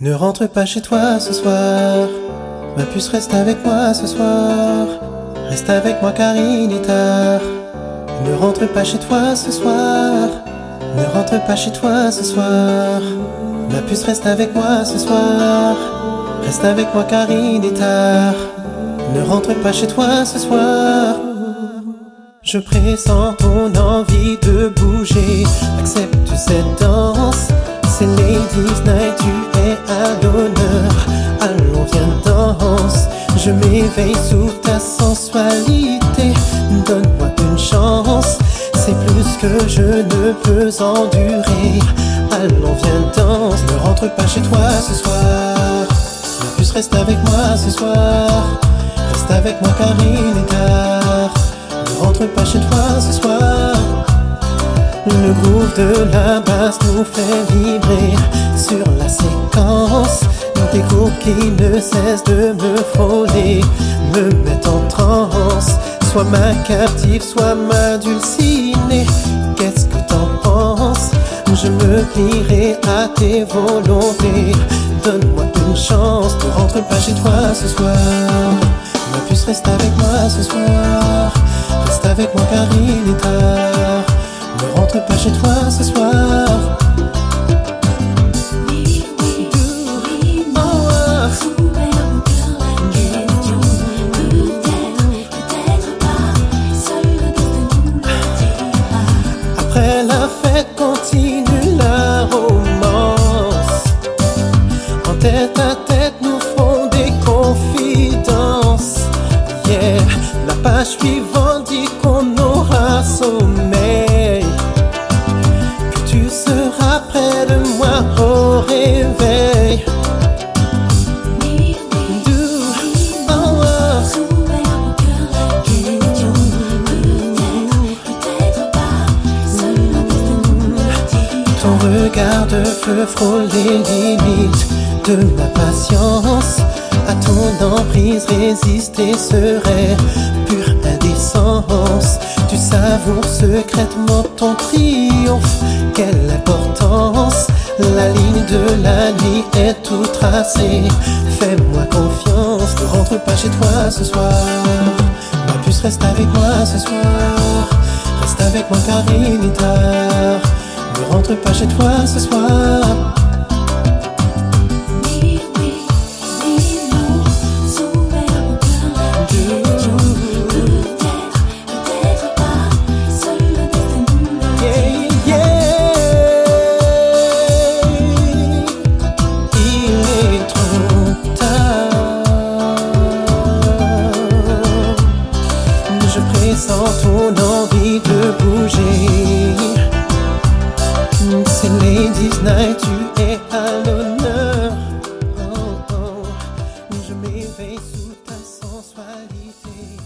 Ne rentre pas chez toi ce soir. Ma puce reste avec moi ce soir. Reste avec moi car il est tard. Ne rentre pas chez toi ce soir. Ne rentre pas chez toi ce soir. Ma puce reste avec moi ce soir. Reste avec moi car il est tard. Ne rentre pas chez toi ce soir. Je pressens ton envie de bouger. Accepte Je m'éveille sous ta sensualité. Donne-moi une chance. C'est plus que je ne peux endurer. Allons, viens, danse. Ne rentre pas chez toi ce soir. La puce reste avec moi ce soir. Reste avec moi car il est tard. Ne rentre pas chez toi ce soir. Le groove de la basse nous fait vibrer sur la séquence. Qui ne cessent de me frôler, me mettent en transe. Soit ma captive, soit ma dulcinée. Qu'est-ce que t'en penses? Je me plierai à tes volontés. Donne-moi une chance, ne rentre pas chez toi ce soir. Ma puce reste avec moi ce soir. Reste avec moi car il est tard. Ne rentre pas chez toi ce soir. La fête continue la romance. En tête à tête nous ferons des confidences. Yeah, la page suivante dit qu'on aura sommeil. Que tu seras près de moi de feu frôle les limites de ma patience. À ton emprise, résister serait pure indécence. Tu savoures secrètement ton triomphe. Quelle importance! La ligne de la nuit est tout tracée. Fais-moi confiance, ne rentre pas chez toi ce soir. Ma puce reste avec moi ce soir. Reste avec moi car il est tard. Ne rentre pas chez toi ce soir. Yeah, yeah. Il est trop tard. Je pressens ton envie de bouger. C'est Ladies Night, tu es à l'honneur. Oh, oh, je m'éveille sous ta sensualité.